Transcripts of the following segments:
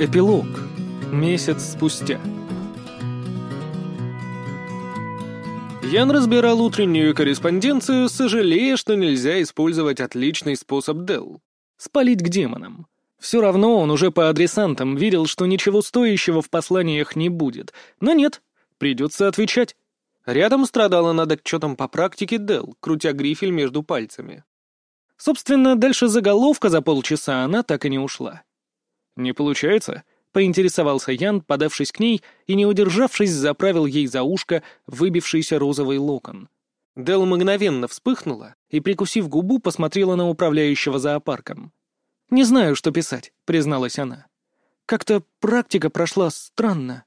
Эпилог. Месяц спустя. Ян разбирал утреннюю корреспонденцию, сожалея, что нельзя использовать отличный способ Дел — спалить к демонам. Все равно он уже по адресантам видел, что ничего стоящего в посланиях не будет. Но нет, придется отвечать. Рядом страдала над отчетом по практике Дел, крутя грифель между пальцами. Собственно, дальше заголовка за полчаса она так и не ушла. «Не получается?» — поинтересовался Ян, подавшись к ней и, не удержавшись, заправил ей за ушко выбившийся розовый локон. Дел мгновенно вспыхнула и, прикусив губу, посмотрела на управляющего зоопарком. «Не знаю, что писать», — призналась она. «Как-то практика прошла странно».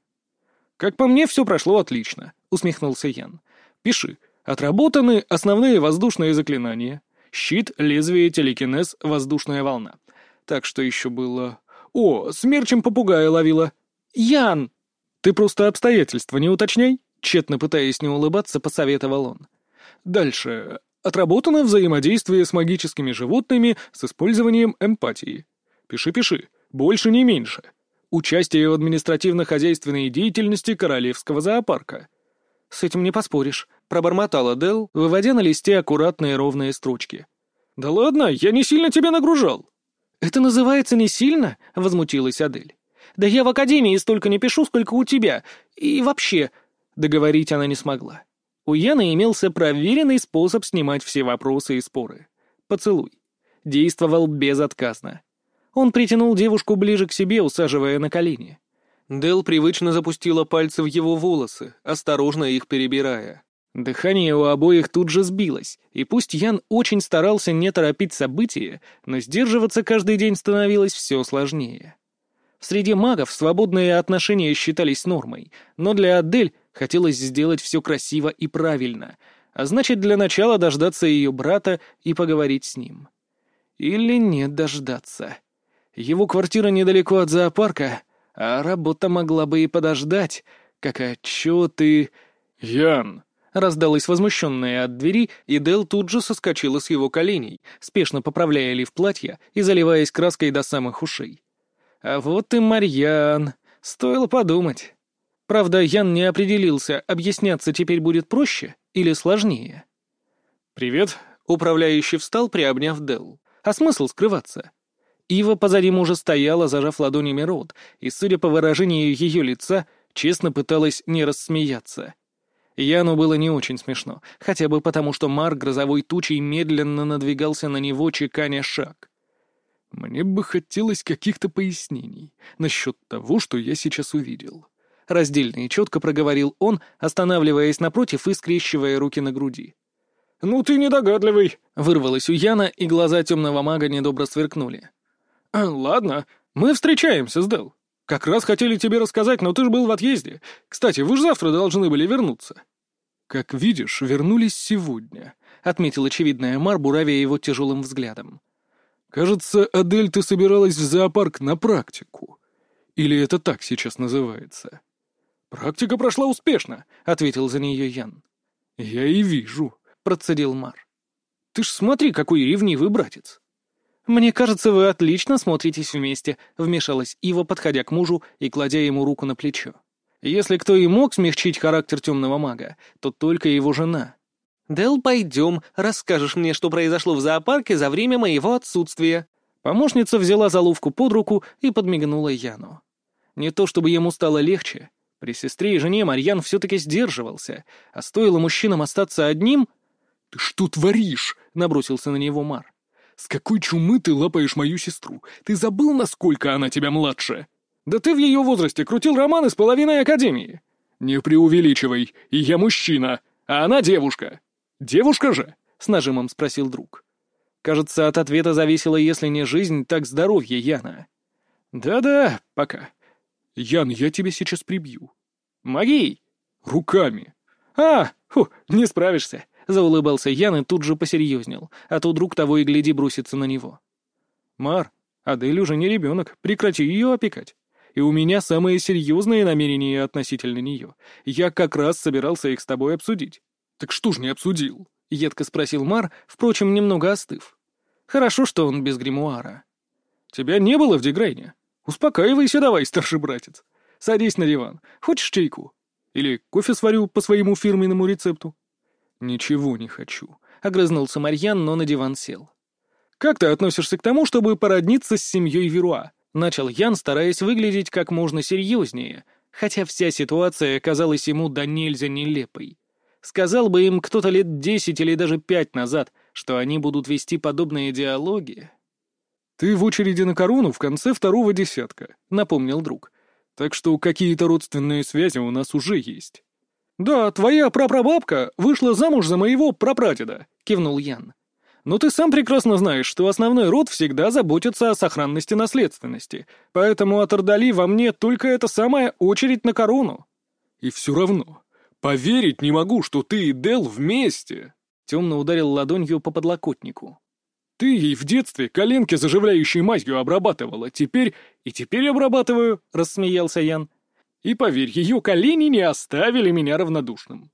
«Как по мне, все прошло отлично», — усмехнулся Ян. «Пиши. Отработаны основные воздушные заклинания. Щит, лезвие, телекинез, воздушная волна. Так что еще было... О, смерчем попугая ловила. Ян! Ты просто обстоятельства не уточняй, тщетно пытаясь не улыбаться, посоветовал он. Дальше. Отработано взаимодействие с магическими животными с использованием эмпатии. Пиши-пиши, больше не меньше. Участие в административно-хозяйственной деятельности Королевского зоопарка. С этим не поспоришь, пробормотала Дел, выводя на листе аккуратные ровные строчки. «Да ладно, я не сильно тебя нагружал». «Это называется не сильно?» — возмутилась Адель. «Да я в академии столько не пишу, сколько у тебя. И вообще...» Договорить она не смогла. У Яны имелся проверенный способ снимать все вопросы и споры. Поцелуй. Действовал безотказно. Он притянул девушку ближе к себе, усаживая на колени. Дел привычно запустила пальцы в его волосы, осторожно их перебирая. Дыхание у обоих тут же сбилось, и пусть Ян очень старался не торопить события, но сдерживаться каждый день становилось все сложнее. Среди магов свободные отношения считались нормой, но для Адель хотелось сделать все красиво и правильно, а значит, для начала дождаться ее брата и поговорить с ним. Или не дождаться. Его квартира недалеко от зоопарка, а работа могла бы и подождать, как отчеты... «Ян!» Раздалось возмущенное от двери, и Дел тут же соскочила с его коленей, спешно поправляя лиф платья и заливаясь краской до самых ушей. А вот и Марьян. Стоило подумать. Правда, Ян не определился, объясняться теперь будет проще или сложнее. «Привет», — управляющий встал, приобняв Дел. «А смысл скрываться?» Ива позади мужа стояла, зажав ладонями рот, и, судя по выражению ее лица, честно пыталась не рассмеяться — Яну было не очень смешно, хотя бы потому, что Мар грозовой тучей медленно надвигался на него, чеканя шаг. «Мне бы хотелось каких-то пояснений насчет того, что я сейчас увидел». Раздельно и четко проговорил он, останавливаясь напротив и скрещивая руки на груди. «Ну ты недогадливый!» — вырвалось у Яна, и глаза темного мага недобро сверкнули. «А, «Ладно, мы встречаемся с. Как раз хотели тебе рассказать, но ты же был в отъезде. Кстати, вы же завтра должны были вернуться». «Как видишь, вернулись сегодня», — отметил очевидная Мар, буравя его тяжелым взглядом. «Кажется, Адель, ты собиралась в зоопарк на практику. Или это так сейчас называется?» «Практика прошла успешно», — ответил за нее Ян. «Я и вижу», — процедил Мар. «Ты ж смотри, какой ревнивый братец». «Мне кажется, вы отлично смотритесь вместе», — вмешалась Ива, подходя к мужу и кладя ему руку на плечо. Если кто и мог смягчить характер темного мага, то только его жена. «Дел, пойдем, расскажешь мне, что произошло в зоопарке за время моего отсутствия». Помощница взяла заловку под руку и подмигнула Яну. Не то чтобы ему стало легче. При сестре и жене Марьян все-таки сдерживался, а стоило мужчинам остаться одним... «Ты что творишь?» — набросился на него Мар. «С какой чумы ты лапаешь мою сестру? Ты забыл, насколько она тебя младше?» Да ты в ее возрасте крутил романы с половиной академии. Не преувеличивай, и я мужчина, а она девушка. Девушка же? С нажимом спросил друг. Кажется, от ответа зависела, если не жизнь, так здоровье Яна. Да-да, пока. Ян, я тебя сейчас прибью. Магией? Руками. А, фу, не справишься. Заулыбался Ян и тут же посерьезнел, а то друг того и гляди бросится на него. Мар, Адель уже не ребенок, прекрати ее опекать и у меня самые серьезные намерения относительно нее. Я как раз собирался их с тобой обсудить». «Так что ж не обсудил?» — едко спросил Мар, впрочем, немного остыв. «Хорошо, что он без гримуара». «Тебя не было в Дегрейне. Успокаивайся давай, старший братец. Садись на диван. Хочешь чайку? Или кофе сварю по своему фирменному рецепту?» «Ничего не хочу», — огрызнулся Марьян, но на диван сел. «Как ты относишься к тому, чтобы породниться с семьей Веруа?» — начал Ян, стараясь выглядеть как можно серьезнее, хотя вся ситуация казалась ему до нельзя нелепой. Сказал бы им кто-то лет десять или даже пять назад, что они будут вести подобные диалоги. «Ты в очереди на корону в конце второго десятка», — напомнил друг. «Так что какие-то родственные связи у нас уже есть». «Да, твоя прапрабабка вышла замуж за моего прапрадеда», — кивнул Ян. «Но ты сам прекрасно знаешь, что основной род всегда заботится о сохранности наследственности, поэтому от Ордали во мне только эта самая очередь на корону». «И все равно. Поверить не могу, что ты и Дел вместе!» Темно ударил ладонью по подлокотнику. «Ты ей в детстве коленки заживляющей мазью обрабатывала, теперь и теперь обрабатываю», — рассмеялся Ян. И поверь, ее колени не оставили меня равнодушным.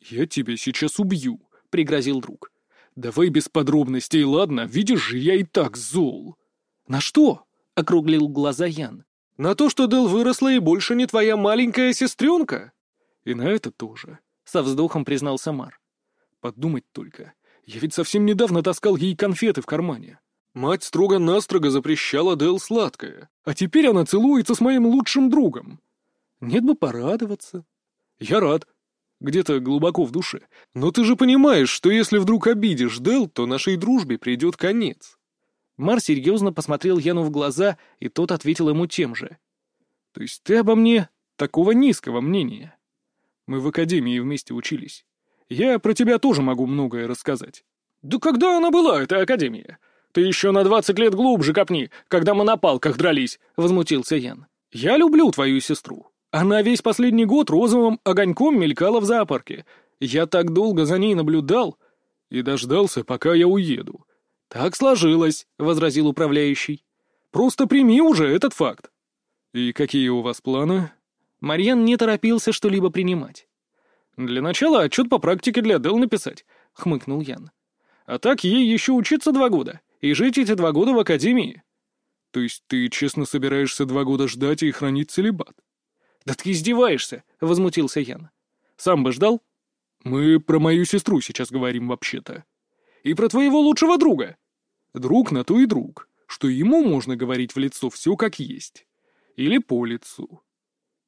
«Я тебя сейчас убью», — пригрозил друг. «Давай без подробностей, ладно? Видишь же, я и так зол». «На что?» — округлил глаза Ян. «На то, что Дел выросла и больше не твоя маленькая сестренка». «И на это тоже», — со вздохом признался Мар. «Подумать только. Я ведь совсем недавно таскал ей конфеты в кармане. Мать строго-настрого запрещала Дел сладкое, а теперь она целуется с моим лучшим другом. Нет бы порадоваться. Я рад. Где-то глубоко в душе. Но ты же понимаешь, что если вдруг обидишь Дел, то нашей дружбе придет конец. Мар серьезно посмотрел Яну в глаза, и тот ответил ему тем же. То есть ты обо мне такого низкого мнения? Мы в академии вместе учились. Я про тебя тоже могу многое рассказать. Да когда она была, эта академия? Ты еще на двадцать лет глубже копни, когда мы на палках дрались, — возмутился Ян. Я люблю твою сестру. Она весь последний год розовым огоньком мелькала в зоопарке. Я так долго за ней наблюдал и дождался, пока я уеду. «Так сложилось», — возразил управляющий. «Просто прими уже этот факт». «И какие у вас планы?» Марьян не торопился что-либо принимать. «Для начала отчет по практике для Дел написать», — хмыкнул Ян. «А так ей еще учиться два года и жить эти два года в академии». «То есть ты честно собираешься два года ждать и хранить целебат?» «Да ты издеваешься!» — возмутился Ян. «Сам бы ждал?» «Мы про мою сестру сейчас говорим вообще-то. И про твоего лучшего друга. Друг на то и друг, что ему можно говорить в лицо все как есть. Или по лицу».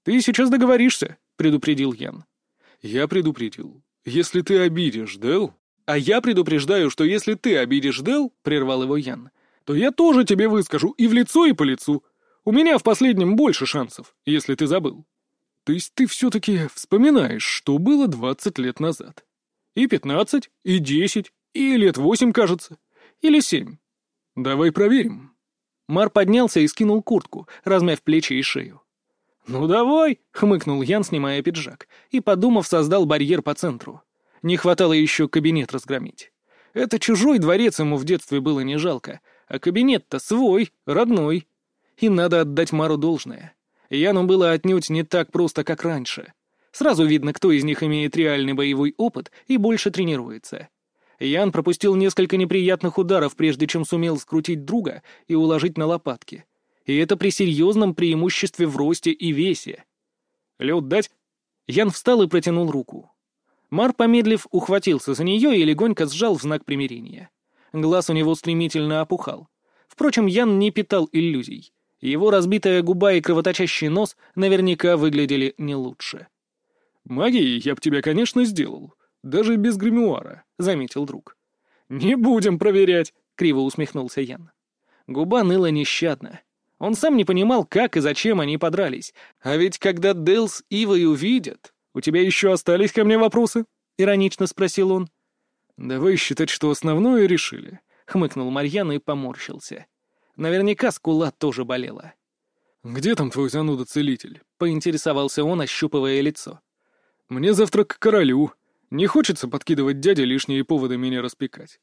«Ты сейчас договоришься», — предупредил Ян. «Я предупредил. Если ты обидишь Дел...» «А я предупреждаю, что если ты обидишь Дел», — прервал его Ян, — «то я тоже тебе выскажу и в лицо, и по лицу. У меня в последнем больше шансов, если ты забыл. То есть ты все-таки вспоминаешь, что было двадцать лет назад. И пятнадцать, и десять, и лет восемь, кажется. Или семь. Давай проверим. Мар поднялся и скинул куртку, размяв плечи и шею. «Ну давай!» — хмыкнул Ян, снимая пиджак, и, подумав, создал барьер по центру. Не хватало еще кабинет разгромить. Это чужой дворец ему в детстве было не жалко, а кабинет-то свой, родной. И надо отдать Мару должное. Яну было отнюдь не так просто, как раньше. Сразу видно, кто из них имеет реальный боевой опыт и больше тренируется. Ян пропустил несколько неприятных ударов, прежде чем сумел скрутить друга и уложить на лопатки. И это при серьезном преимуществе в росте и весе. «Лед дать?» Ян встал и протянул руку. Мар, помедлив, ухватился за нее и легонько сжал в знак примирения. Глаз у него стремительно опухал. Впрочем, Ян не питал иллюзий. Его разбитая губа и кровоточащий нос наверняка выглядели не лучше. «Магией я б тебя, конечно, сделал. Даже без гримуара», — заметил друг. «Не будем проверять», — криво усмехнулся Ян. Губа ныла нещадно. Он сам не понимал, как и зачем они подрались. А ведь когда Дэл с Ивой увидят... «У тебя еще остались ко мне вопросы?» — иронично спросил он. «Давай считать, что основное решили», — хмыкнул Марьян и поморщился. Наверняка скула тоже болела. «Где там твой зануда-целитель?» — поинтересовался он, ощупывая лицо. «Мне завтра к королю. Не хочется подкидывать дяде лишние поводы меня распекать».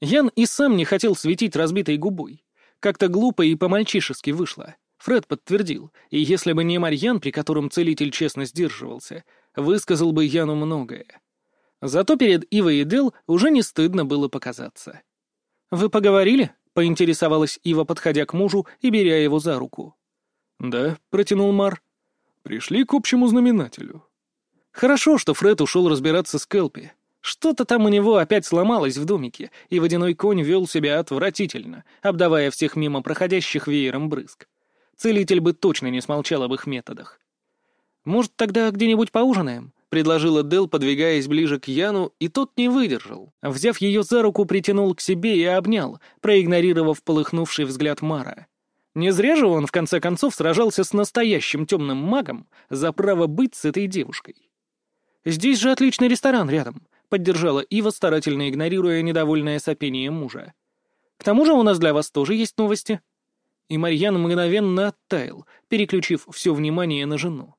Ян и сам не хотел светить разбитой губой. Как-то глупо и по-мальчишески вышло. Фред подтвердил, и если бы не Марьян, при котором целитель честно сдерживался, высказал бы Яну многое. Зато перед Ивой и Дел уже не стыдно было показаться. «Вы поговорили?» — поинтересовалась Ива, подходя к мужу и беря его за руку. «Да», — протянул Мар. «Пришли к общему знаменателю». Хорошо, что Фред ушел разбираться с Келпи. Что-то там у него опять сломалось в домике, и водяной конь вел себя отвратительно, обдавая всех мимо проходящих веером брызг. Целитель бы точно не смолчал об их методах. «Может, тогда где-нибудь поужинаем?» — предложила Дел, подвигаясь ближе к Яну, и тот не выдержал. Взяв ее за руку, притянул к себе и обнял, проигнорировав полыхнувший взгляд Мара. Не зря же он, в конце концов, сражался с настоящим темным магом за право быть с этой девушкой. «Здесь же отличный ресторан рядом», — поддержала Ива, старательно игнорируя недовольное сопение мужа. «К тому же у нас для вас тоже есть новости». И Марьян мгновенно оттаял, переключив все внимание на жену.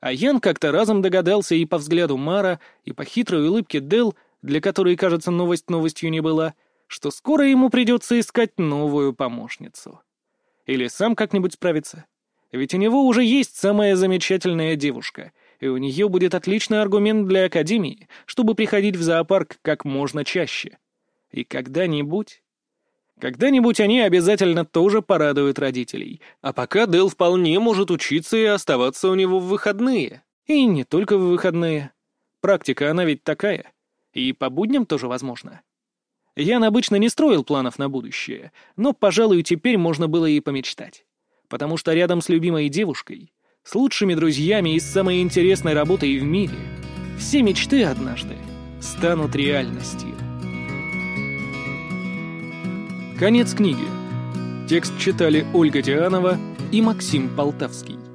А Ян как-то разом догадался и по взгляду Мара, и по хитрой улыбке Дел, для которой, кажется, новость новостью не была, что скоро ему придется искать новую помощницу. Или сам как-нибудь справиться. Ведь у него уже есть самая замечательная девушка, и у нее будет отличный аргумент для Академии, чтобы приходить в зоопарк как можно чаще. И когда-нибудь... Когда-нибудь они обязательно тоже порадуют родителей. А пока Дэл вполне может учиться и оставаться у него в выходные. И не только в выходные. Практика, она ведь такая. И по будням тоже возможно. Ян обычно не строил планов на будущее, но, пожалуй, теперь можно было и помечтать. Потому что рядом с любимой девушкой, с лучшими друзьями и с самой интересной работой в мире, все мечты однажды станут реальностью. Конец книги. Текст читали Ольга Дианова и Максим Полтавский.